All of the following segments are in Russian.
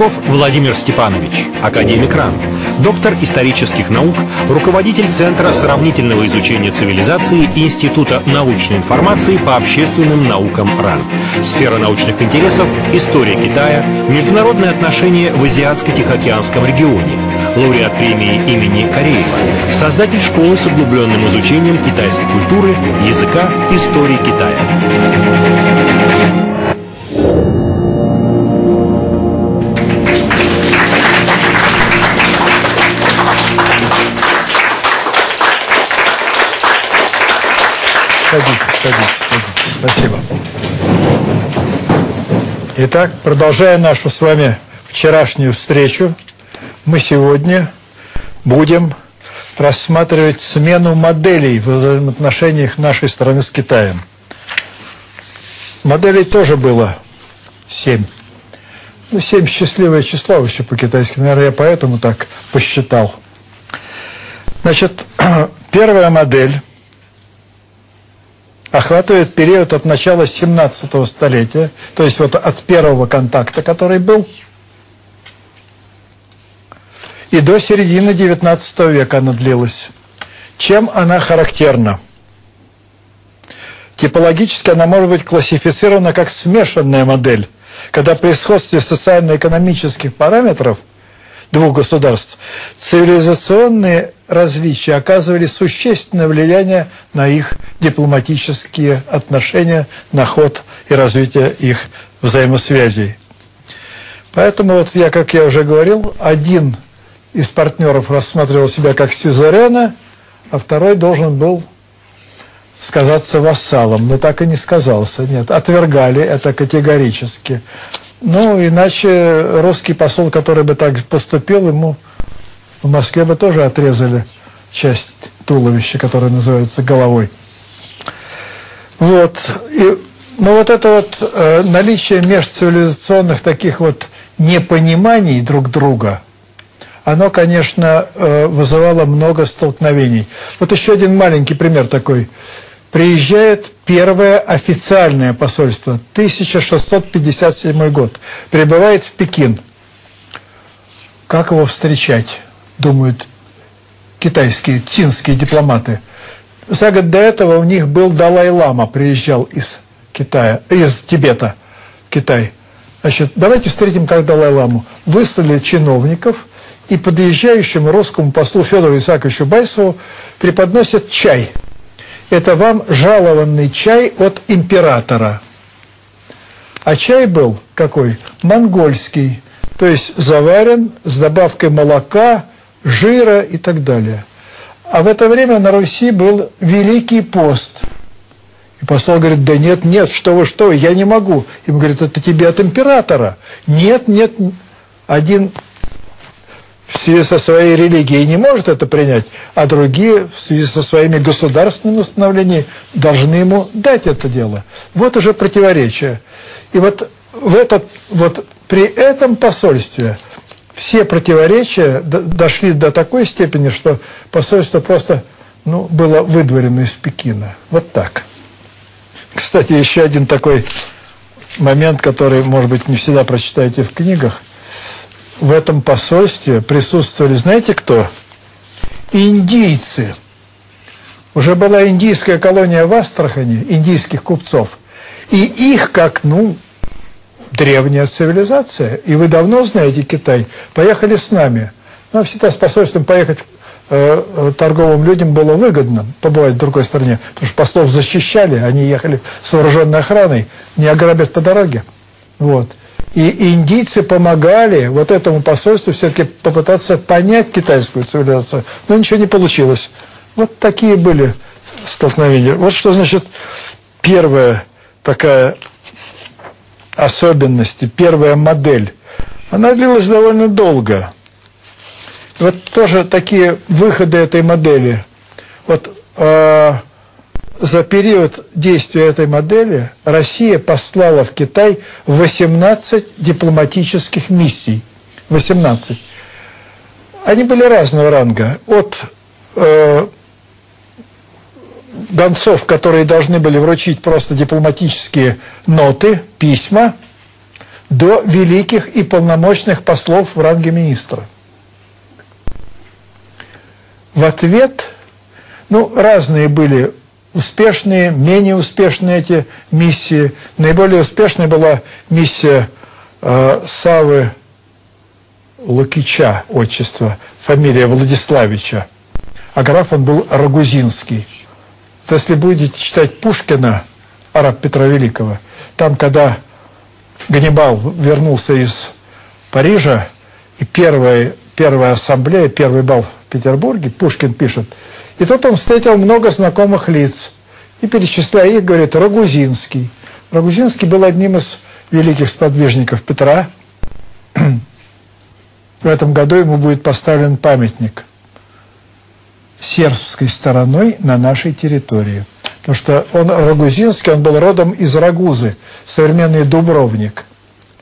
Пресняков Владимир Степанович, академик РАН, доктор исторических наук, руководитель Центра сравнительного изучения цивилизации Института научной информации по общественным наукам РАН. Сфера научных интересов – история Китая, международные отношения в Азиатско-Тихоокеанском регионе, лауреат премии имени Кореева, создатель школы с углубленным изучением китайской культуры, языка, истории Китая. Спасибо. Итак, продолжая нашу с вами вчерашнюю встречу, мы сегодня будем рассматривать смену моделей в взаимоотношениях нашей страны с Китаем. Моделей тоже было семь. Ну, семь счастливое число вообще по-китайски. Наверное, я поэтому так посчитал. Значит, первая модель охватывает период от начала 17 столетия, то есть вот от первого контакта, который был, и до середины 19 века она длилась. Чем она характерна? Типологически она может быть классифицирована как смешанная модель, когда при сходстве социально-экономических параметров – двух государств, цивилизационные различия оказывали существенное влияние на их дипломатические отношения, на ход и развитие их взаимосвязей. Поэтому вот я, как я уже говорил, один из партнеров рассматривал себя как сюзерена, а второй должен был сказаться вассалом, но так и не сказался. Нет, отвергали это категорически. Ну, иначе русский посол, который бы так поступил, ему в Москве бы тоже отрезали часть туловища, которая называется головой. Вот. И, но вот это вот э, наличие межцивилизационных таких вот непониманий друг друга, оно, конечно, э, вызывало много столкновений. Вот еще один маленький пример такой – приезжает первое официальное посольство, 1657 год, прибывает в Пекин. Как его встречать, думают китайские, цинские дипломаты. За год до этого у них был Далай-Лама, приезжал из Китая, из Тибета, Китай. Значит, давайте встретим как Далай-Ламу. Выслали чиновников, и подъезжающему русскому послу Федору Исааковичу Байсову преподносят чай – это вам жалованный чай от императора. А чай был какой? Монгольский, то есть заварен с добавкой молока, жира и так далее. А в это время на Руси был Великий пост. И посол говорит, да нет, нет, что вы, что вы, я не могу. Им говорят, это тебе от императора. Нет, нет, один в связи со своей религией не может это принять, а другие в связи со своими государственными установлениями должны ему дать это дело. Вот уже противоречие. И вот в этот, вот при этом посольстве все противоречия дошли до такой степени, что посольство просто ну, было выдворено из Пекина. Вот так. Кстати, еще один такой момент, который, может быть, не всегда прочитаете в книгах – в этом посольстве присутствовали, знаете кто? Индийцы. Уже была индийская колония в Астрахани, индийских купцов. И их как, ну, древняя цивилизация. И вы давно знаете Китай. Поехали с нами. Нам всегда с посольством поехать э, э, торговым людям было выгодно побывать в другой стране, потому что послов защищали, они ехали с вооруженной охраной, не ограбят по дороге. Вот. И индийцы помогали вот этому посольству все-таки попытаться понять китайскую цивилизацию, но ничего не получилось. Вот такие были столкновения. Вот что значит первая такая особенность, первая модель. Она длилась довольно долго. Вот тоже такие выходы этой модели. Вот э, за период действия этой модели Россия послала в Китай 18 дипломатических миссий. 18. Они были разного ранга. От э, гонцов, которые должны были вручить просто дипломатические ноты, письма, до великих и полномочных послов в ранге министра. В ответ, ну, разные были успешные, менее успешные эти миссии. Наиболее успешной была миссия э, Савы Лукича, отчество, фамилия Владиславича. А граф он был Рагузинский. То если будете читать Пушкина, араб Петра Великого, там, когда Ганнибал вернулся из Парижа, и первая, первая ассамблея, первый бал в Петербурге, Пушкин пишет, и тут он встретил много знакомых лиц, и перечисляя их, говорит, Рагузинский. Рагузинский был одним из великих сподвижников Петра. В этом году ему будет поставлен памятник сербской стороной на нашей территории. Потому что он Рагузинский, он был родом из Рагузы, современный Дубровник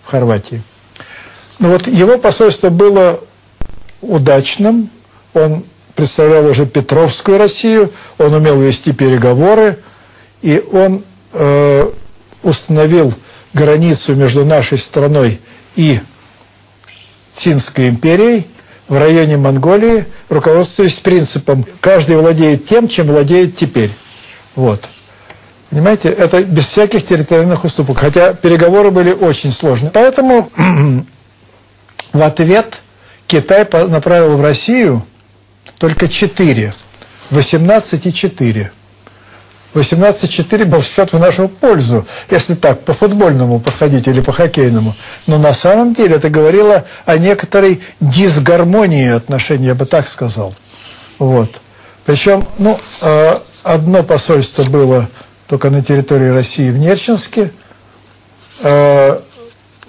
в Хорватии. Но вот его посольство было удачным, он представлял уже Петровскую Россию, он умел вести переговоры, и он э, установил границу между нашей страной и Цинской империей в районе Монголии, руководствуясь принципом «каждый владеет тем, чем владеет теперь». Вот. Понимаете, это без всяких территориальных уступок. Хотя переговоры были очень сложные. Поэтому в ответ Китай направил в Россию только 4. 18 и 4. 18-4 был счет в нашу пользу, если так, по футбольному подходить или по хоккейному. Но на самом деле это говорило о некоторой дисгармонии отношений, я бы так сказал. Вот. Причем, ну, э, одно посольство было только на территории России в Нерчинске, э,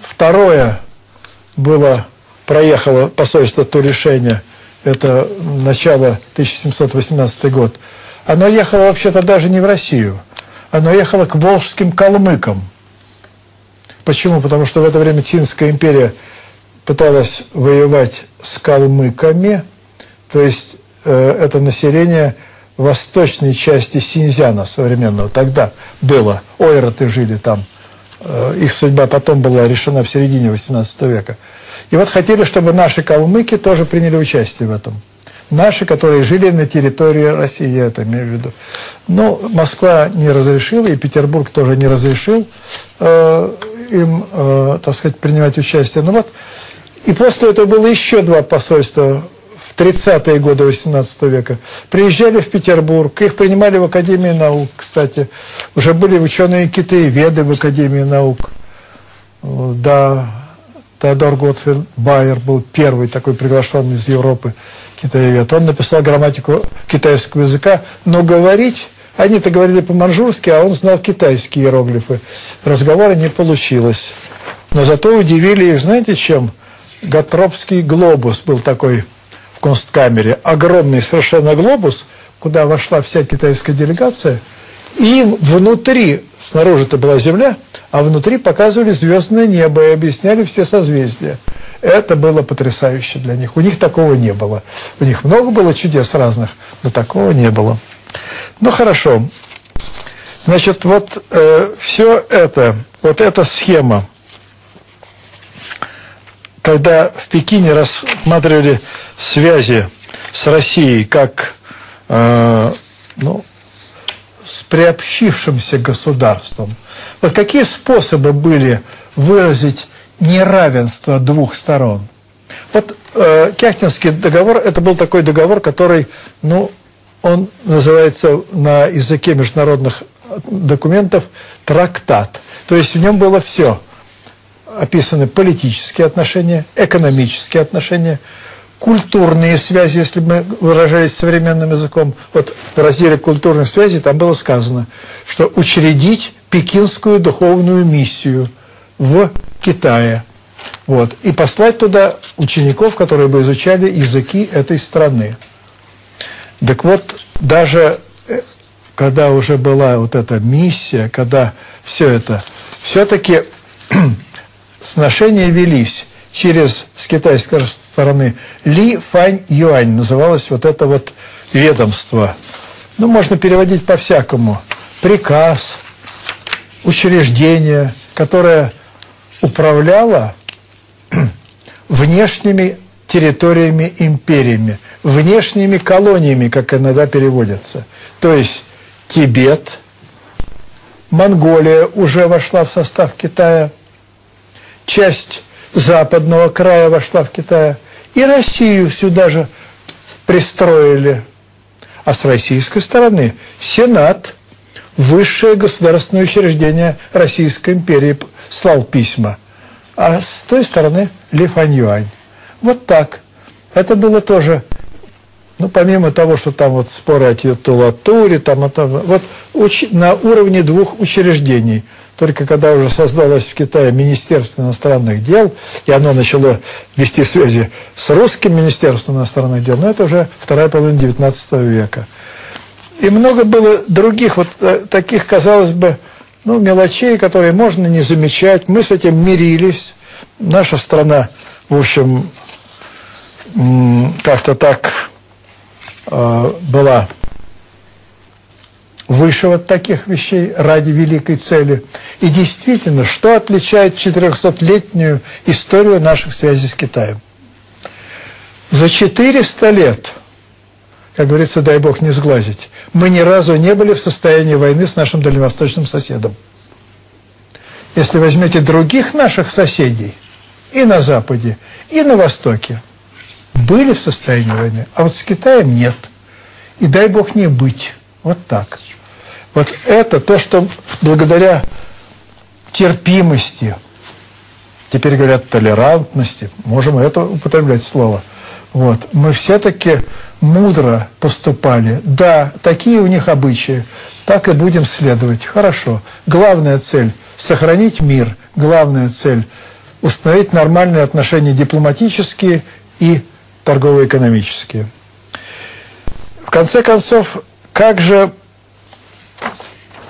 второе было, проехало посольство то решение, это начало 1718 год, оно ехало вообще-то даже не в Россию, оно ехало к волжским калмыкам. Почему? Потому что в это время Цинская империя пыталась воевать с калмыками, то есть э, это население восточной части Синьцзяна современного. Тогда было. Ойроты жили там. Э, их судьба потом была решена в середине 18 века. И вот хотели, чтобы наши калмыки тоже приняли участие в этом. Наши, которые жили на территории России, я это имею в виду. Но Москва не разрешила, и Петербург тоже не разрешил э, им, э, так сказать, принимать участие. Ну вот, и после этого было еще два посольства 30-е годы 18 века, приезжали в Петербург, их принимали в Академии наук, кстати. Уже были ученые-китаеведы в Академии наук. Да, Теодор Готфельд Байер был первый такой приглашенный из Европы китаевед. Он написал грамматику китайского языка, но говорить... Они-то говорили по-манжурски, а он знал китайские иероглифы. Разговора не получилось. Но зато удивили их, знаете, чем? Гатропский глобус был такой в Консткамере огромный совершенно глобус, куда вошла вся китайская делегация, и внутри, снаружи это была Земля, а внутри показывали звездное небо и объясняли все созвездия. Это было потрясающе для них. У них такого не было. У них много было чудес разных, но такого не было. Ну хорошо. Значит, вот э, все это, вот эта схема, когда в Пекине рассматривали связи с Россией как э, ну, с приобщившимся государством. Вот какие способы были выразить неравенство двух сторон? Вот э, Кяхтинский договор, это был такой договор, который, ну, он называется на языке международных документов трактат. То есть в нем было все. Описаны политические отношения, экономические отношения, культурные связи, если мы выражались современным языком. Вот в разделе культурных связей там было сказано, что учредить пекинскую духовную миссию в Китае. Вот, и послать туда учеников, которые бы изучали языки этой страны. Так вот, даже э, когда уже была вот эта миссия, когда все это, все-таки сношения велись через, с китайской стороны, Ли Фань Юань называлось вот это вот ведомство. Ну, можно переводить по-всякому. Приказ, учреждение, которое управляла внешними территориями империями, внешними колониями, как иногда переводятся. То есть Тибет, Монголия уже вошла в состав Китая, часть западного края вошла в Китай, и Россию сюда же пристроили. А с российской стороны Сенат, высшее государственное учреждение Российской империи, слал письма. А с той стороны Ли Фань Юань. Вот так. Это было тоже ну, помимо того, что там вот споры о титулатуре, там, это, вот уч, на уровне двух учреждений. Только когда уже создалось в Китае Министерство иностранных дел, и оно начало вести связи с русским Министерством иностранных дел, но это уже вторая половина XIX века. И много было других вот э, таких, казалось бы, ну, мелочей, которые можно не замечать. Мы с этим мирились. Наша страна, в общем, как-то так Э, была выше вот таких вещей ради великой цели. И действительно, что отличает 400-летнюю историю наших связей с Китаем? За 400 лет, как говорится, дай бог не сглазить, мы ни разу не были в состоянии войны с нашим дальневосточным соседом. Если возьмете других наших соседей и на Западе, и на Востоке, были в состоянии войны, а вот с Китаем нет. И дай бог не быть. Вот так. Вот это то, что благодаря терпимости, теперь говорят толерантности, можем это употреблять слово, вот, мы все-таки мудро поступали. Да, такие у них обычаи, так и будем следовать. Хорошо. Главная цель – сохранить мир. Главная цель – установить нормальные отношения дипломатические и торгово-экономические. В конце концов, как же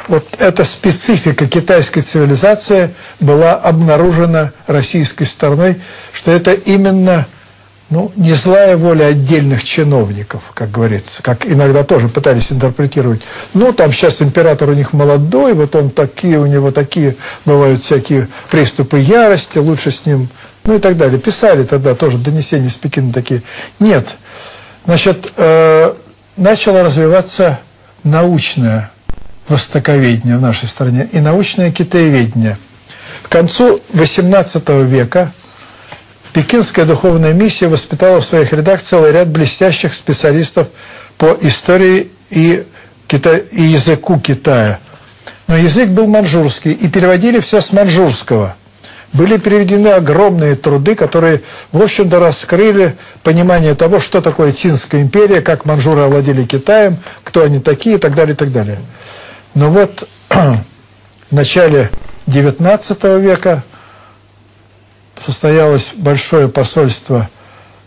вот эта специфика китайской цивилизации была обнаружена российской стороной, что это именно ну, не злая воля отдельных чиновников, как говорится, как иногда тоже пытались интерпретировать. Ну, там сейчас император у них молодой, вот он такие, у него такие бывают всякие приступы ярости, лучше с ним ну и так далее. Писали тогда тоже донесения из Пекина такие. Нет. Значит, э, начало развиваться научное востоковедение в нашей стране и научное китаеведение. К концу XVIII века Пекинская духовная миссия воспитала в своих рядах целый ряд блестящих специалистов по истории и, кита... и языку Китая. Но язык был манжурский, и переводили все с манжурского – были переведены огромные труды, которые, в общем-то, раскрыли понимание того, что такое Цинская империя, как манжуры овладели Китаем, кто они такие и так далее, и так далее. Но вот в начале XIX века состоялось большое посольство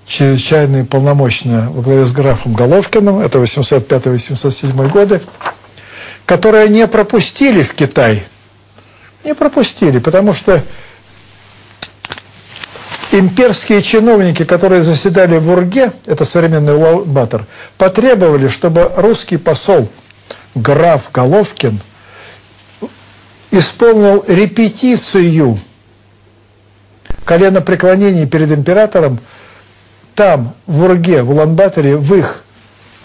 чрезвычайное и полномочное во главе с графом Головкиным, это 805-807 годы, которое не пропустили в Китай. Не пропустили, потому что имперские чиновники, которые заседали в Урге, это современный Улан-Батор, потребовали, чтобы русский посол граф Головкин исполнил репетицию коленопреклонений перед императором там, в Урге, в Улан-Баторе, в их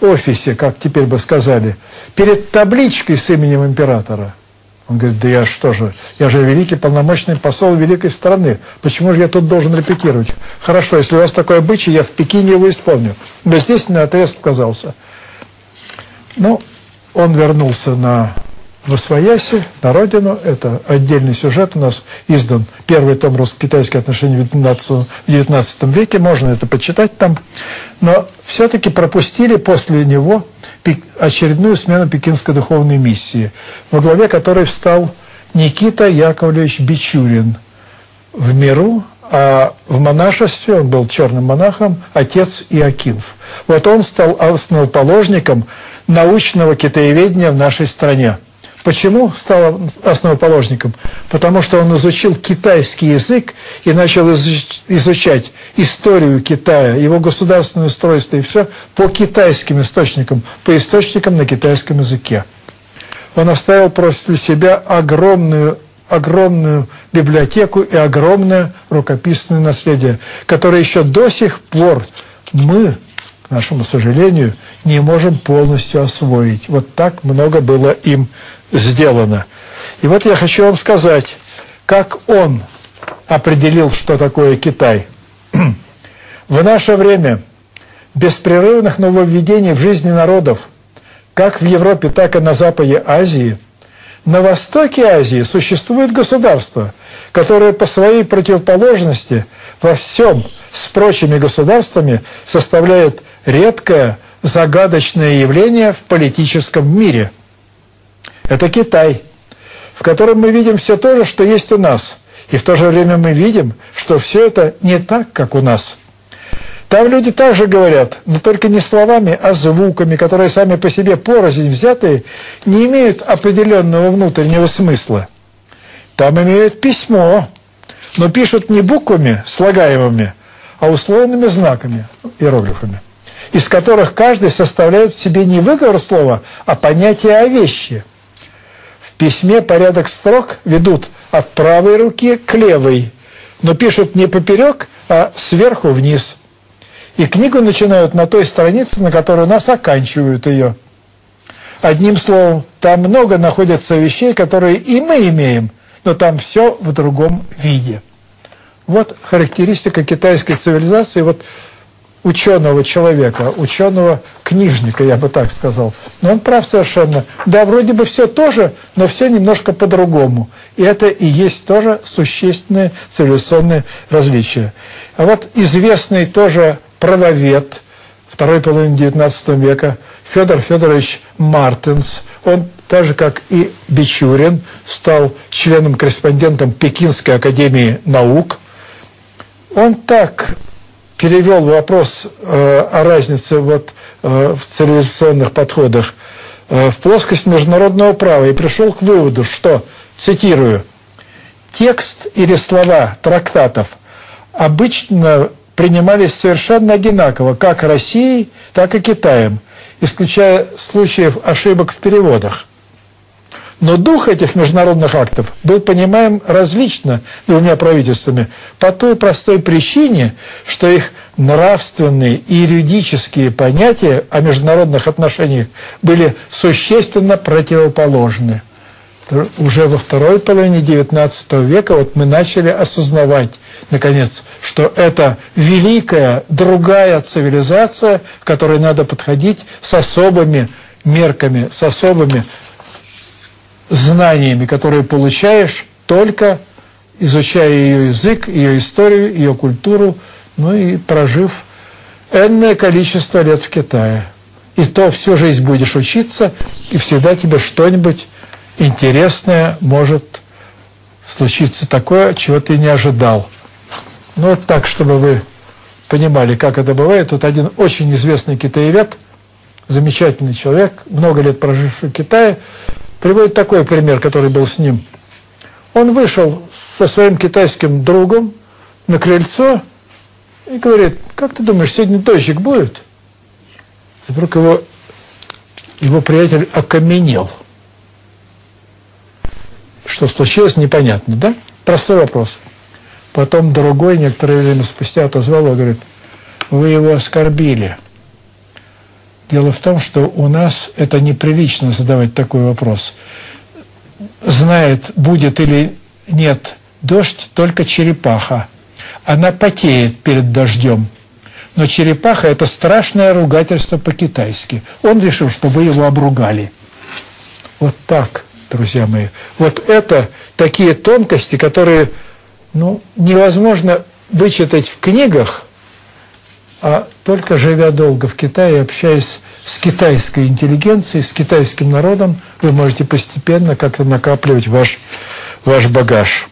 офисе, как теперь бы сказали, перед табличкой с именем императора – он говорит, да я что же, я же великий полномочный посол великой страны. Почему же я тут должен репетировать? Хорошо, если у вас такой обычай, я в Пекине его исполню. Но здесь на отрез отказался. Ну, он вернулся на Восвояси, на родину. Это отдельный сюжет у нас издан. Первый том русско-китайские отношения в XIX веке. Можно это почитать там. Но все-таки пропустили после него очередную смену Пекинской духовной миссии, во главе которой встал Никита Яковлевич Бичурин. В миру, а в монашестве, он был черным монахом, отец Иокинф. Вот он стал основоположником научного китаеведения в нашей стране. Почему стал основоположником? Потому что он изучил китайский язык и начал изучать историю Китая, его государственное устройство и все по китайским источникам, по источникам на китайском языке. Он оставил после себя огромную огромную библиотеку и огромное рукописное наследие, которое еще до сих пор мы, к нашему сожалению, не можем полностью освоить. Вот так много было им сделано. И вот я хочу вам сказать, как он определил, что такое Китай. В наше время беспрерывных нововведений в жизни народов, как в Европе, так и на Западе Азии, на Востоке Азии существует государство, которое по своей противоположности во всем с прочими государствами составляет редкое, загадочное явление в политическом мире. Это Китай, в котором мы видим все то же, что есть у нас. И в то же время мы видим, что все это не так, как у нас – там люди также говорят, но только не словами, а звуками, которые сами по себе порознь взятые, не имеют определенного внутреннего смысла. Там имеют письмо, но пишут не буквами слагаемыми, а условными знаками, иероглифами, из которых каждый составляет в себе не выговор слова, а понятие о вещи. В письме порядок строк ведут от правой руки к левой, но пишут не поперек, а сверху вниз – и книгу начинают на той странице, на которой у нас оканчивают ее. Одним словом, там много находится вещей, которые и мы имеем, но там все в другом виде. Вот характеристика китайской цивилизации, вот ученого человека, ученого книжника, я бы так сказал. Но он прав совершенно. Да, вроде бы все тоже, но все немножко по-другому. И это и есть тоже существенные цивилизационные различия. А вот известный тоже правовед второй половины XIX века Федор Федорович Мартинс. Он, так же как и Бичурин, стал членом-корреспондентом Пекинской академии наук. Он так перевел вопрос э, о разнице вот, э, в цивилизационных подходах э, в плоскость международного права и пришел к выводу, что, цитирую, текст или слова трактатов обычно принимались совершенно одинаково, как Россией, так и Китаем, исключая случаев ошибок в переводах. Но дух этих международных актов был понимаем различно двумя правительствами. По той простой причине, что их нравственные и юридические понятия о международных отношениях были существенно противоположны. Уже во второй половине XIX века вот мы начали осознавать, наконец, что это великая другая цивилизация, к которой надо подходить с особыми мерками, с особыми знаниями, которые получаешь только изучая ее язык, ее историю, ее культуру, ну и прожив энное количество лет в Китае. И то всю жизнь будешь учиться, и всегда тебе что-нибудь интересное может случиться такое, чего ты не ожидал. Ну, вот так, чтобы вы понимали, как это бывает. Тут один очень известный китаевед, замечательный человек, много лет проживший в Китае, приводит такой пример, который был с ним. Он вышел со своим китайским другом на крыльцо и говорит, как ты думаешь, сегодня дождик будет? И вдруг его, его приятель окаменел – что случилось, непонятно, да? Простой вопрос. Потом другой, некоторое время спустя отозвал его, говорит, вы его оскорбили. Дело в том, что у нас это неприлично задавать такой вопрос. Знает, будет или нет дождь только черепаха. Она потеет перед дождем. Но черепаха – это страшное ругательство по-китайски. Он решил, что вы его обругали. Вот так друзья мои. Вот это такие тонкости, которые ну, невозможно вычитать в книгах, а только живя долго в Китае, общаясь с китайской интеллигенцией, с китайским народом, вы можете постепенно как-то накапливать ваш, ваш багаж.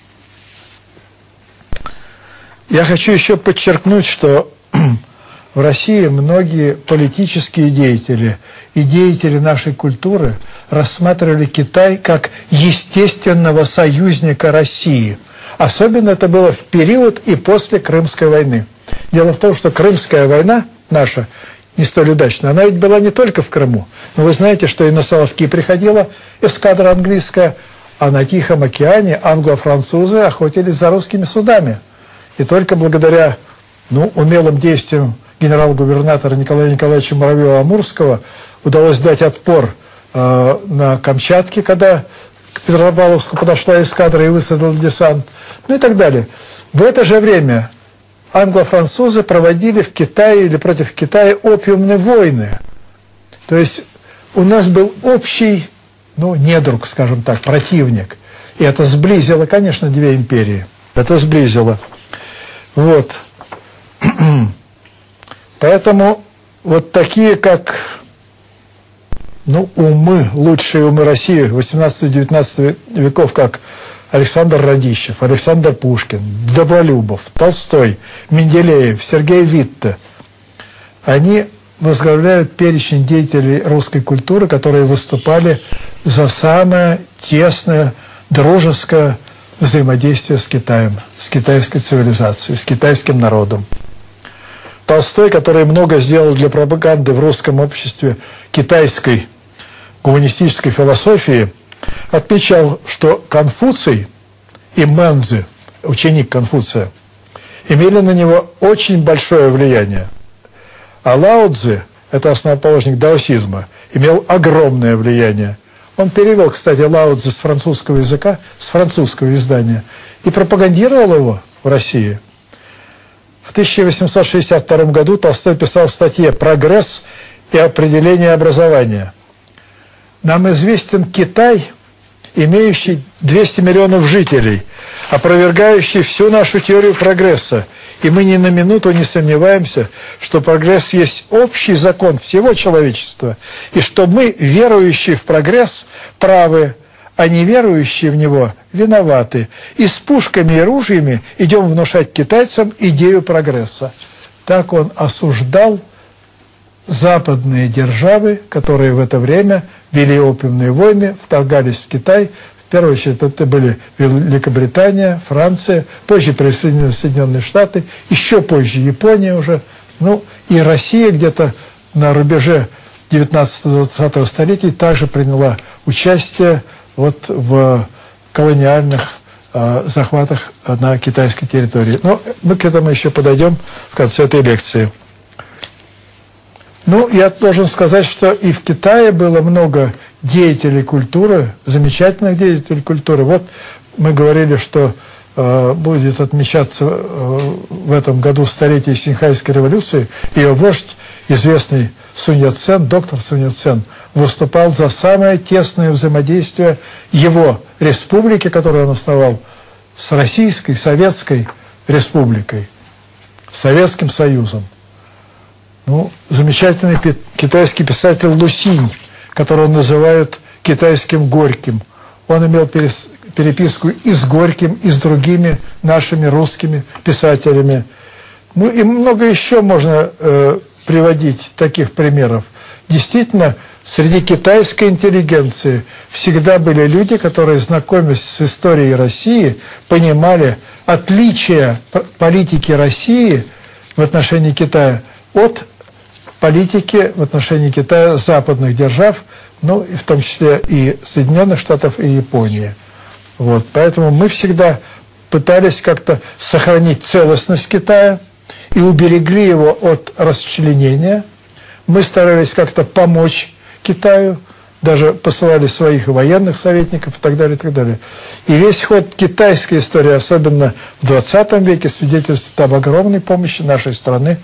Я хочу еще подчеркнуть, что в России многие политические деятели и деятели нашей культуры рассматривали Китай как естественного союзника России. Особенно это было в период и после Крымской войны. Дело в том, что Крымская война наша не столь удачная, она ведь была не только в Крыму. Но вы знаете, что и на Соловки приходила эскадра английская, а на Тихом океане англо-французы охотились за русскими судами. И только благодаря ну, умелым действиям генерал-губернатора Николая Николаевича Муравьева-Амурского удалось дать отпор э, на Камчатке, когда к Петропавловску подошла эскадра и высадила десант, ну и так далее. В это же время англо-французы проводили в Китае или против Китая опиумные войны. То есть у нас был общий, ну, недруг, скажем так, противник. И это сблизило, конечно, две империи. Это сблизило. Вот. Поэтому вот такие, как ну, умы, лучшие умы России 18-19 веков, как Александр Радищев, Александр Пушкин, Добролюбов, Толстой, Менделеев, Сергей Витте, они возглавляют перечень деятелей русской культуры, которые выступали за самое тесное, дружеское взаимодействие с Китаем, с китайской цивилизацией, с китайским народом. Толстой, который много сделал для пропаганды в русском обществе китайской гуманистической философии, отмечал, что Конфуций и Мэнзи, ученик Конфуция, имели на него очень большое влияние. А Лао это основоположник даосизма, имел огромное влияние. Он перевел, кстати, Лао с французского языка, с французского издания, и пропагандировал его в России. В 1862 году Толстой писал в статье «Прогресс и определение образования». Нам известен Китай, имеющий 200 миллионов жителей, опровергающий всю нашу теорию прогресса – и мы ни на минуту не сомневаемся, что прогресс есть общий закон всего человечества, и что мы, верующие в прогресс, правы, а неверующие в него виноваты. И с пушками и ружьями идем внушать китайцам идею прогресса. Так он осуждал западные державы, которые в это время вели опиумные войны, вторгались в Китай, в первую очередь это были Великобритания, Франция, позже присоединились Соединенные Штаты, еще позже Япония уже, ну и Россия где-то на рубеже 19-20 столетий также приняла участие вот в колониальных э, захватах на китайской территории. Но мы к этому еще подойдем в конце этой лекции. Ну, я должен сказать, что и в Китае было много деятелей культуры, замечательных деятелей культуры. Вот мы говорили, что э, будет отмечаться э, в этом году столетие Синхайской революции. Ее вождь, известный Сунь Яцен, доктор Сунь Яцен, выступал за самое тесное взаимодействие его республики, которую он основал, с Российской Советской Республикой, Советским Союзом. Ну, замечательный китайский писатель Лусинь которого называют китайским Горьким. Он имел переписку и с Горьким, и с другими нашими русскими писателями. Ну и много еще можно э, приводить таких примеров. Действительно, среди китайской интеллигенции всегда были люди, которые, знакомясь с историей России, понимали отличия политики России в отношении Китая от политики в отношении Китая западных держав, ну, в том числе и Соединенных Штатов, и Японии. Вот, поэтому мы всегда пытались как-то сохранить целостность Китая и уберегли его от расчленения. Мы старались как-то помочь Китаю, даже посылали своих военных советников и так далее, и так далее. И весь ход китайской истории, особенно в 20 веке, свидетельствует об огромной помощи нашей страны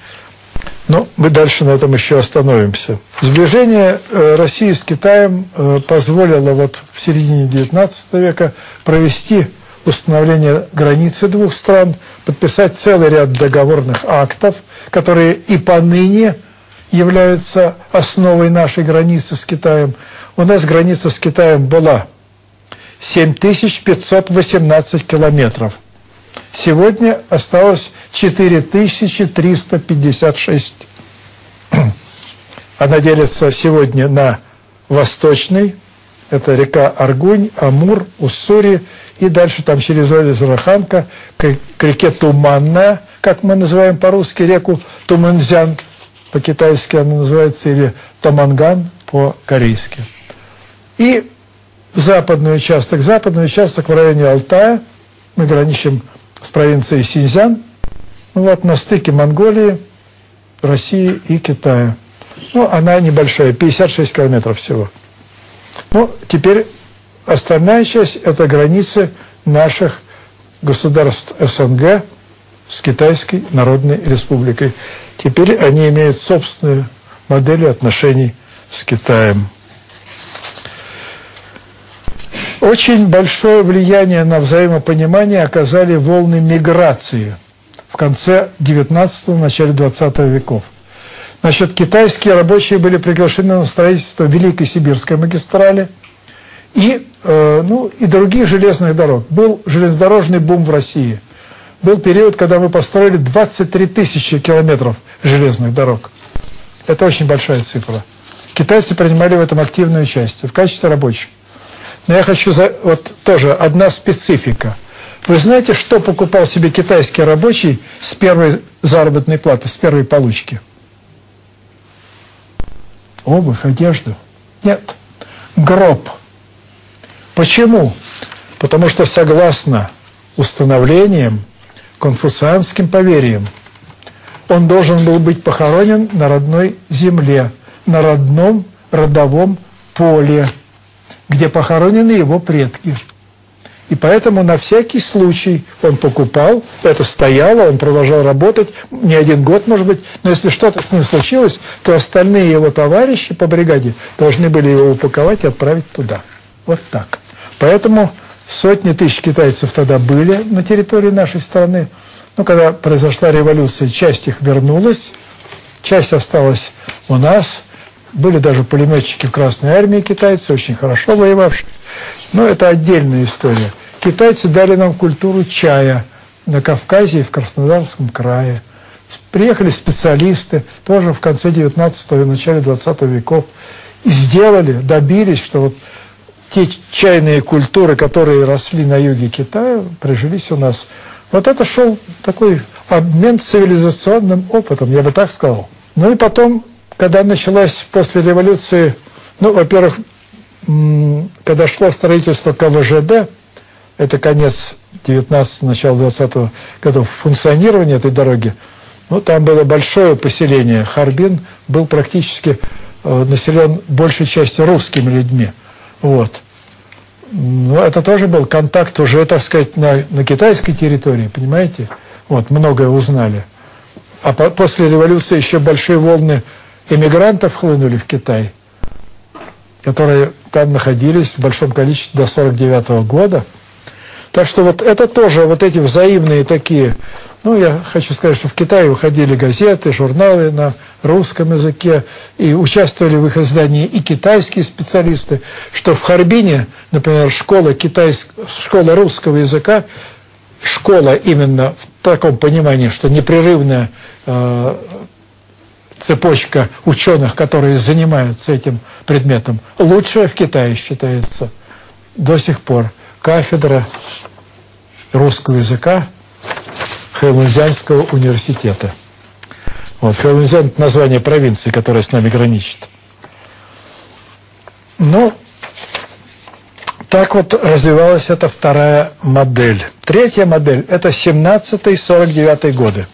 но мы дальше на этом еще остановимся. Сближение э, России с Китаем э, позволило вот в середине XIX века провести установление границы двух стран, подписать целый ряд договорных актов, которые и поныне являются основой нашей границы с Китаем. У нас граница с Китаем была 7518 километров. Сегодня осталось 4356. Она делится сегодня на восточный, это река Аргунь, Амур, Уссури, и дальше там через озеро Раханка к, к реке Туманная, как мы называем по-русски реку Туманзян, по-китайски она называется, или Томанган по-корейски. И западный участок. Западный участок в районе Алтая. Мы граничим с провинцией Синьцзян. Ну вот на стыке Монголии, России и Китая. Ну, она небольшая, 56 километров всего. Ну, теперь остальная часть – это границы наших государств СНГ с Китайской Народной Республикой. Теперь они имеют собственные модели отношений с Китаем. Очень большое влияние на взаимопонимание оказали волны миграции в конце 19-го, начале 20 веков. Значит, китайские рабочие были приглашены на строительство Великой Сибирской магистрали и, э, ну, и других железных дорог. Был железнодорожный бум в России. Был период, когда мы построили 23 тысячи километров железных дорог. Это очень большая цифра. Китайцы принимали в этом активное участие в качестве рабочих. Но я хочу, за, вот тоже одна специфика. Вы знаете, что покупал себе китайский рабочий с первой заработной платы, с первой получки? Обувь, одежду? Нет. Гроб. Почему? Потому что согласно установлениям, конфуцианским поверьям, он должен был быть похоронен на родной земле, на родном родовом поле, где похоронены его предки. И поэтому на всякий случай он покупал, это стояло, он продолжал работать, не один год, может быть, но если что-то с ним случилось, то остальные его товарищи по бригаде должны были его упаковать и отправить туда. Вот так. Поэтому сотни тысяч китайцев тогда были на территории нашей страны. Но когда произошла революция, часть их вернулась, часть осталась у нас. Были даже пулеметчики в Красной Армии китайцы, очень хорошо воевавшие. Но это отдельная история. Китайцы дали нам культуру чая на Кавказе и в Краснодарском крае. Приехали специалисты, тоже в конце 19 и начале 20 веков, и сделали, добились, что вот те чайные культуры, которые росли на юге Китая, прижились у нас. Вот это шел такой обмен цивилизационным опытом, я бы так сказал. Ну и потом, когда началась после революции, ну, во-первых, когда шло строительство КВЖД, это конец 19 начало 20 годов функционирования этой дороги, ну, там было большое поселение. Харбин был практически э, населен большей частью русскими людьми. Вот. Ну, это тоже был контакт уже, так сказать, на, на китайской территории, понимаете? Вот, многое узнали. А по, после революции еще большие волны эмигрантов хлынули в Китай, которые там находились в большом количестве до 49 -го года – так что вот это тоже, вот эти взаимные такие, ну, я хочу сказать, что в Китае выходили газеты, журналы на русском языке, и участвовали в их издании и китайские специалисты, что в Харбине, например, школа, китайск... школа русского языка, школа именно в таком понимании, что непрерывная э, цепочка ученых, которые занимаются этим предметом, лучшая в Китае считается до сих пор кафедра русского языка Хэйлунзянского университета. Вот, Хэйлунзян – это название провинции, которая с нами граничит. Ну, так вот развивалась эта вторая модель. Третья модель – это 17-49 годы.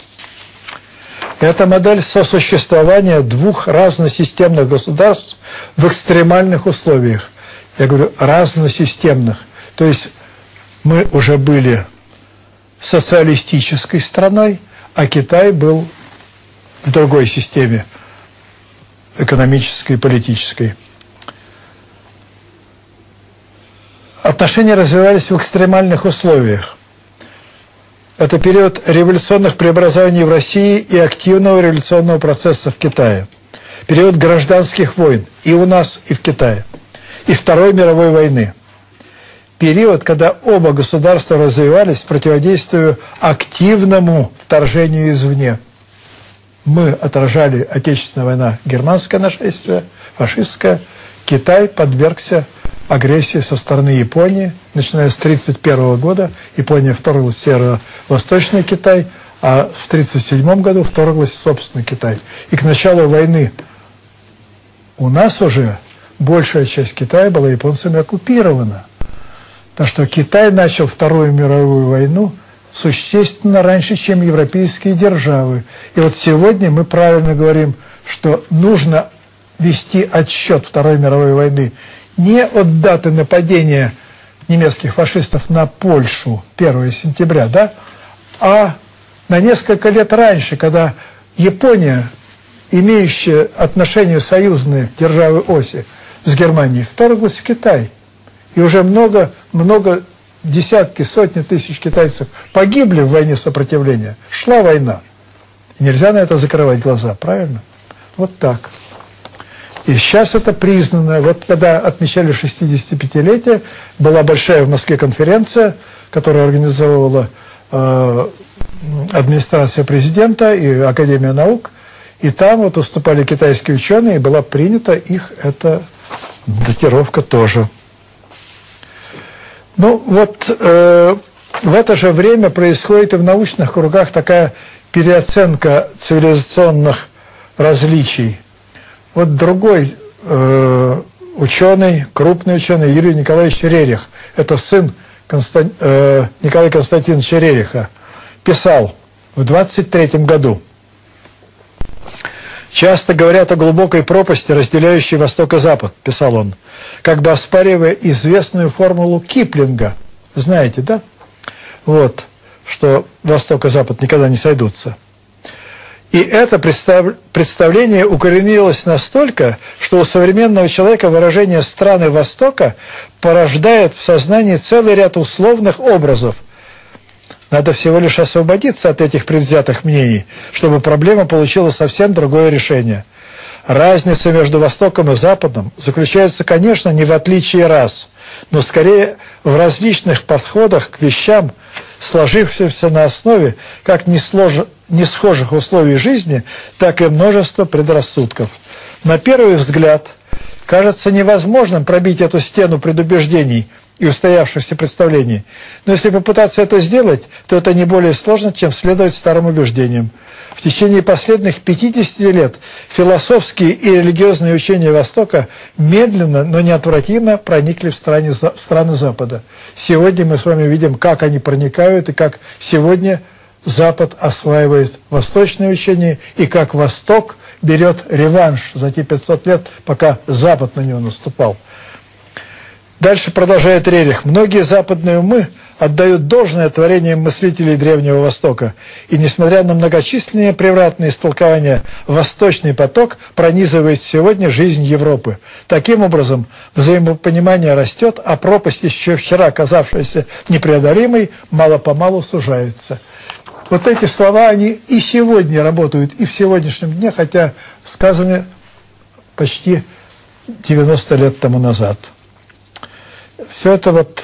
Это модель сосуществования двух разносистемных государств в экстремальных условиях. Я говорю, разносистемных. То есть мы уже были социалистической страной, а Китай был в другой системе экономической и политической. Отношения развивались в экстремальных условиях. Это период революционных преобразований в России и активного революционного процесса в Китае. Период гражданских войн и у нас, и в Китае. И Второй мировой войны период, когда оба государства развивались, противодействуя активному вторжению извне. Мы отражали Отечественная война, германское нашествие, фашистское. Китай подвергся агрессии со стороны Японии. Начиная с 1931 года Япония вторглась в северо-восточный Китай, а в 1937 году вторглась в собственный Китай. И к началу войны у нас уже большая часть Китая была японцами оккупирована. Так что Китай начал Вторую мировую войну существенно раньше, чем европейские державы. И вот сегодня мы правильно говорим, что нужно вести отсчет Второй мировой войны не от даты нападения немецких фашистов на Польшу 1 сентября, да, а на несколько лет раньше, когда Япония, имеющая отношения союзные державы оси с Германией, вторглась в Китай. И уже много, много десятки, сотни тысяч китайцев погибли в войне сопротивления. Шла война. И нельзя на это закрывать глаза, правильно? Вот так. И сейчас это признано. Вот когда отмечали 65-летие, была большая в Москве конференция, которую организовывала э, администрация президента и Академия наук. И там вот выступали китайские ученые, и была принята их эта датировка тоже. Ну вот э, в это же время происходит и в научных кругах такая переоценка цивилизационных различий. Вот другой э, ученый, крупный ученый, Юрий Николаевич Рерих, это сын Констан... э, Николая Константиновича Рериха, писал в 23 году. Часто говорят о глубокой пропасти, разделяющей Восток и Запад, писал он, как бы оспаривая известную формулу Киплинга. Знаете, да? Вот, что Восток и Запад никогда не сойдутся. И это представ... представление укоренилось настолько, что у современного человека выражение «страны Востока» порождает в сознании целый ряд условных образов. Надо всего лишь освободиться от этих предвзятых мнений, чтобы проблема получила совсем другое решение. Разница между Востоком и Западом заключается, конечно, не в отличии рас, но скорее в различных подходах к вещам – сложившимся на основе как несхожих условий жизни, так и множество предрассудков. На первый взгляд кажется невозможным пробить эту стену предубеждений и устоявшихся представлений. Но если попытаться это сделать, то это не более сложно, чем следовать старым убеждениям. В течение последних 50 лет философские и религиозные учения Востока медленно, но неотвратимо проникли в страны, в страны Запада. Сегодня мы с вами видим, как они проникают и как сегодня Запад осваивает восточные учения и как Восток берет реванш за те 500 лет, пока Запад на него наступал. Дальше продолжает Рерих. Многие западные умы отдают должное творениям мыслителей Древнего Востока. И несмотря на многочисленные превратные истолкования, Восточный поток пронизывает сегодня жизнь Европы. Таким образом, взаимопонимание растет, а пропасть, еще вчера казавшаяся непреодолимой, мало-помалу сужается. Вот эти слова, они и сегодня работают, и в сегодняшнем дне, хотя сказаны почти 90 лет тому назад. Все это вот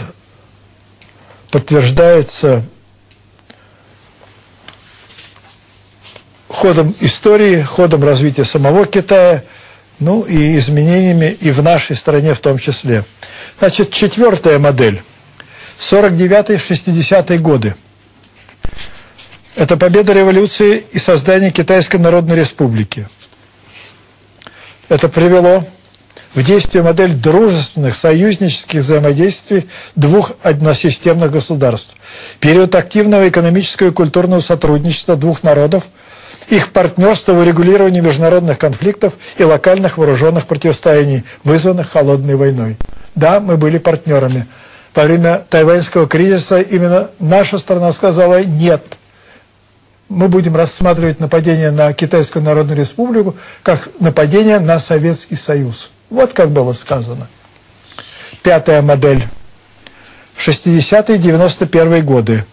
подтверждается ходом истории, ходом развития самого Китая, ну и изменениями и в нашей стране в том числе. Значит, четвертая модель. 49-60-е годы. Это победа революции и создание Китайской Народной Республики. Это привело в действие модель дружественных союзнических взаимодействий двух односистемных государств. Период активного экономического и культурного сотрудничества двух народов, их партнерство в урегулировании международных конфликтов и локальных вооруженных противостояний, вызванных холодной войной. Да, мы были партнерами. Во время тайваньского кризиса именно наша страна сказала «нет». Мы будем рассматривать нападение на Китайскую Народную Республику как нападение на Советский Союз. Вот как было сказано. Пятая модель. 60-е 91 годы.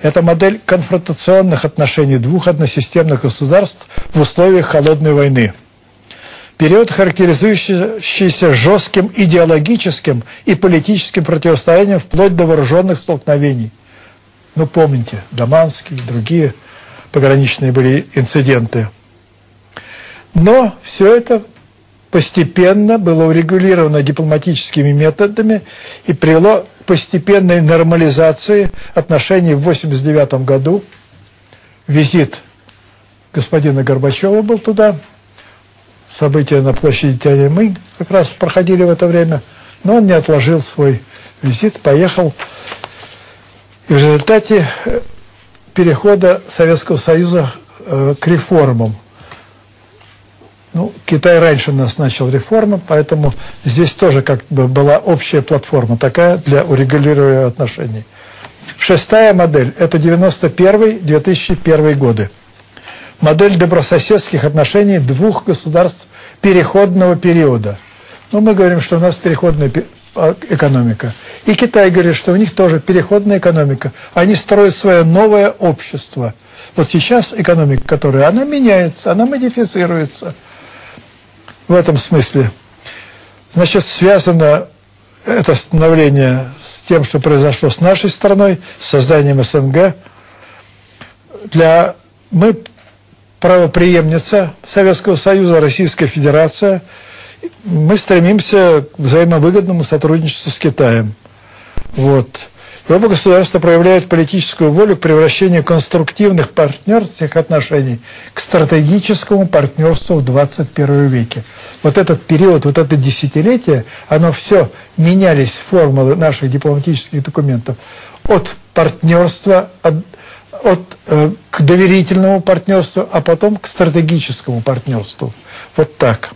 Это модель конфронтационных отношений двух односистемных государств в условиях холодной войны. Период, характеризующийся жестким идеологическим и политическим противостоянием вплоть до вооруженных столкновений. Ну, помните, Даманский другие пограничные были инциденты. Но все это постепенно было урегулировано дипломатическими методами и привело к постепенной нормализации отношений в 1989 году. Визит господина Горбачева был туда, события на площади Тяньаньмэнь как раз проходили в это время, но он не отложил свой визит, поехал. И в результате э, перехода Советского Союза э, к реформам. Ну, Китай раньше нас начал реформы, поэтому здесь тоже как бы была общая платформа такая для урегулирования отношений. Шестая модель – это 91-2001 годы. Модель добрососедских отношений двух государств переходного периода. Ну, мы говорим, что у нас переходная а, экономика. И Китай говорит, что у них тоже переходная экономика. Они строят свое новое общество. Вот сейчас экономика, которая, она меняется, она модифицируется. В этом смысле. Значит, связано это становление с тем, что произошло с нашей страной, с созданием СНГ. Для мы правоприемница Советского Союза, Российская Федерация – мы стремимся к взаимовыгодному сотрудничеству с Китаем. Вот. И оба государства проявляют политическую волю к превращению конструктивных партнерских отношений к стратегическому партнерству в 21 веке. Вот этот период, вот это десятилетие, оно все менялись формулы наших дипломатических документов от партнерства, от, от, э, к доверительному партнерству, а потом к стратегическому партнерству. Вот так.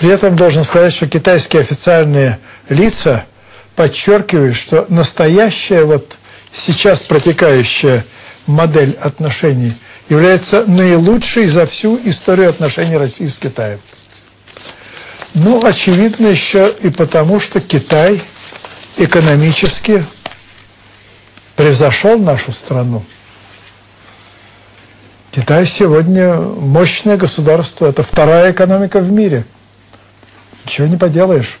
При этом должен сказать, что китайские официальные лица подчеркивают, что настоящая вот сейчас протекающая модель отношений является наилучшей за всю историю отношений России с Китаем. Ну, очевидно еще и потому, что Китай экономически превзошел нашу страну. Китай сегодня мощное государство, это вторая экономика в мире – Ничего не поделаешь.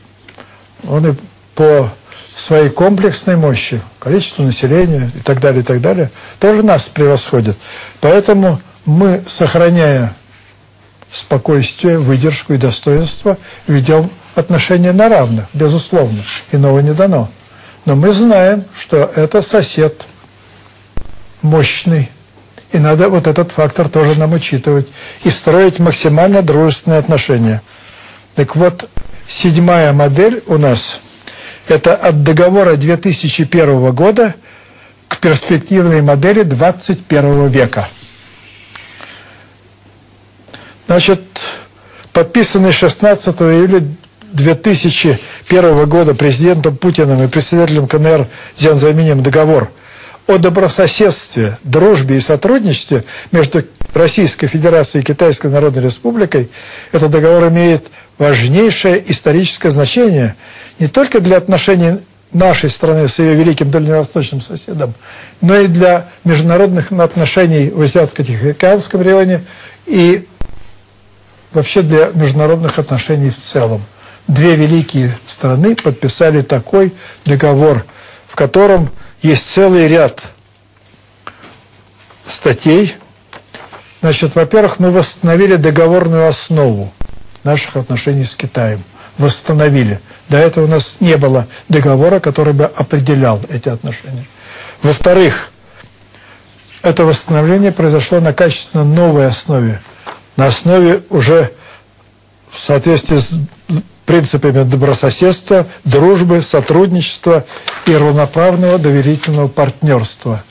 Он и по своей комплексной мощи, количеству населения и так далее, и так далее, тоже нас превосходит. Поэтому мы, сохраняя спокойствие, выдержку и достоинство, ведем отношения на равных, безусловно. Иного не дано. Но мы знаем, что это сосед мощный. И надо вот этот фактор тоже нам учитывать. И строить максимально дружественные отношения – так вот, седьмая модель у нас – это от договора 2001 года к перспективной модели 21 века. Значит, подписанный 16 июля 2001 года президентом Путиным и председателем КНР Зянзаминем договор – о добрососедстве, дружбе и сотрудничестве между Российской Федерацией и Китайской Народной Республикой, этот договор имеет важнейшее историческое значение не только для отношений нашей страны с ее великим дальневосточным соседом, но и для международных отношений в Азиатско-Тихоокеанском районе и вообще для международных отношений в целом. Две великие страны подписали такой договор, в котором есть целый ряд статей. Значит, во-первых, мы восстановили договорную основу наших отношений с Китаем. Восстановили. До этого у нас не было договора, который бы определял эти отношения. Во-вторых, это восстановление произошло на качественно новой основе. На основе уже в соответствии с принципами добрососедства, дружбы, сотрудничества и равноправного доверительного партнерства.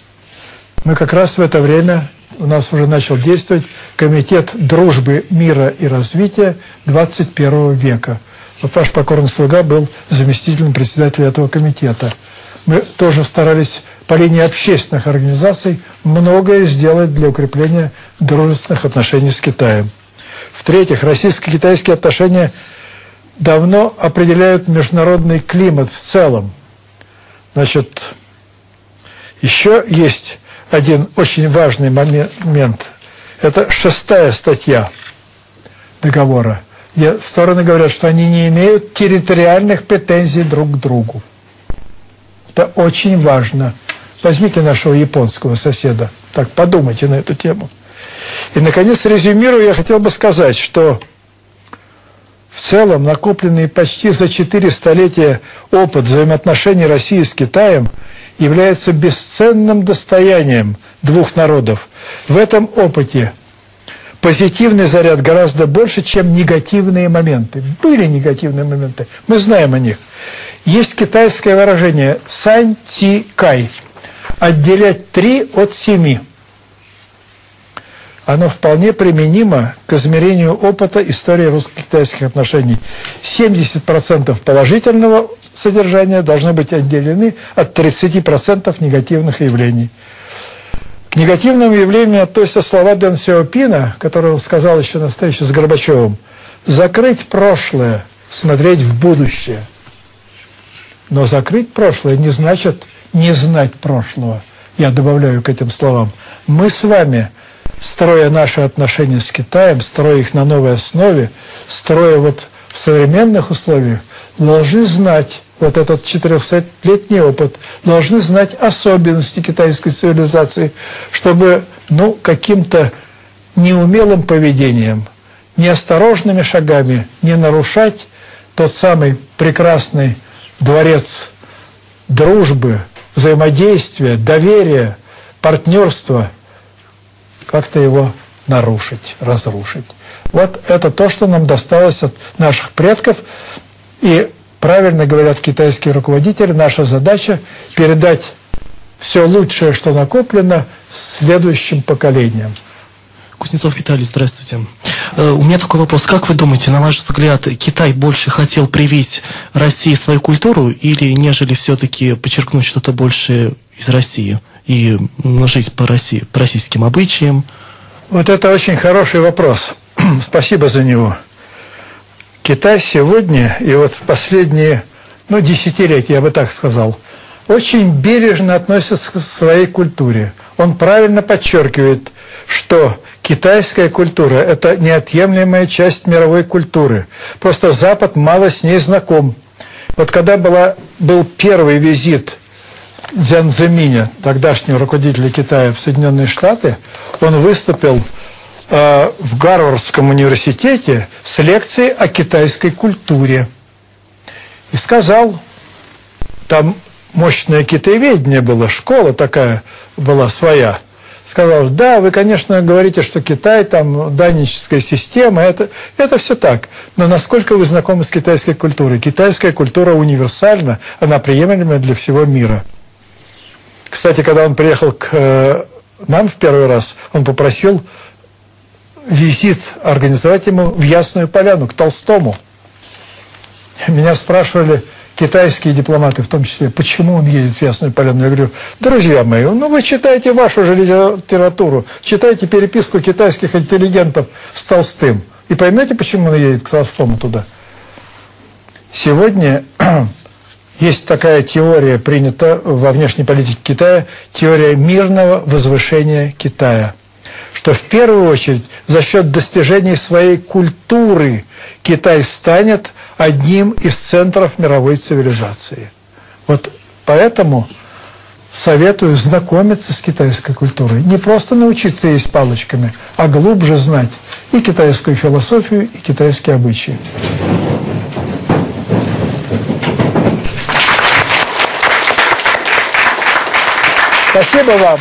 Мы как раз в это время, у нас уже начал действовать Комитет дружбы, мира и развития 21 века. Вот ваш покорный слуга был заместителем председателя этого комитета. Мы тоже старались по линии общественных организаций многое сделать для укрепления дружественных отношений с Китаем. В-третьих, российско-китайские отношения – давно определяют международный климат в целом. Значит, еще есть один очень важный момент. Это шестая статья договора, где стороны говорят, что они не имеют территориальных претензий друг к другу. Это очень важно. Возьмите нашего японского соседа. Так, подумайте на эту тему. И, наконец, резюмирую, я хотел бы сказать, что в целом, накопленный почти за четыре столетия опыт взаимоотношений России с Китаем является бесценным достоянием двух народов. В этом опыте позитивный заряд гораздо больше, чем негативные моменты. Были негативные моменты, мы знаем о них. Есть китайское выражение «сань ти кай» – отделять три от семи. Оно вполне применимо к измерению опыта истории русско-китайских отношений. 70% положительного содержания должны быть отделены от 30% негативных явлений. К негативным явлениям относятся слова Дэн Сяопина, которые он сказал еще на встрече с Горбачевым. «Закрыть прошлое, смотреть в будущее». Но закрыть прошлое не значит не знать прошлого. Я добавляю к этим словам. Мы с вами, строя наши отношения с Китаем, строя их на новой основе, строя вот в современных условиях, должны знать вот этот 400-летний опыт, должны знать особенности китайской цивилизации, чтобы ну, каким-то неумелым поведением, неосторожными шагами не нарушать тот самый прекрасный дворец дружбы, взаимодействия, доверия, партнерства, как-то его нарушить, разрушить. Вот это то, что нам досталось от наших предков. И правильно говорят китайские руководители, наша задача передать все лучшее, что накоплено, следующим поколениям. Кузнецов Виталий, здравствуйте. Э, у меня такой вопрос. Как вы думаете, на ваш взгляд, Китай больше хотел привить России свою культуру или нежели все-таки подчеркнуть что-то больше из России и жить по, России, по российским обычаям? Вот это очень хороший вопрос. Спасибо за него. Китай сегодня и вот в последние ну, десятилетия, я бы так сказал, очень бережно относится к своей культуре. Он правильно подчеркивает, что Китайская культура – это неотъемлемая часть мировой культуры. Просто Запад мало с ней знаком. Вот когда была, был первый визит Дзян Зэминя, тогдашнего руководителя Китая в Соединенные Штаты, он выступил э, в Гарвардском университете с лекцией о китайской культуре. И сказал, там мощное китаеведение было, школа такая была своя – сказал, да, вы, конечно, говорите, что Китай, там, данническая система, это, это все так. Но насколько вы знакомы с китайской культурой? Китайская культура универсальна, она приемлема для всего мира. Кстати, когда он приехал к э, нам в первый раз, он попросил визит организовать ему в Ясную Поляну, к Толстому. Меня спрашивали, китайские дипломаты в том числе, почему он едет в Ясную Поляну. Я говорю, друзья мои, ну вы читайте вашу же литературу, читайте переписку китайских интеллигентов с Толстым, и поймете, почему он едет к Толстому туда. Сегодня есть такая теория, принята во внешней политике Китая, теория мирного возвышения Китая – что в первую очередь за счет достижений своей культуры Китай станет одним из центров мировой цивилизации. Вот поэтому советую знакомиться с китайской культурой. Не просто научиться есть палочками, а глубже знать и китайскую философию, и китайские обычаи. Спасибо вам.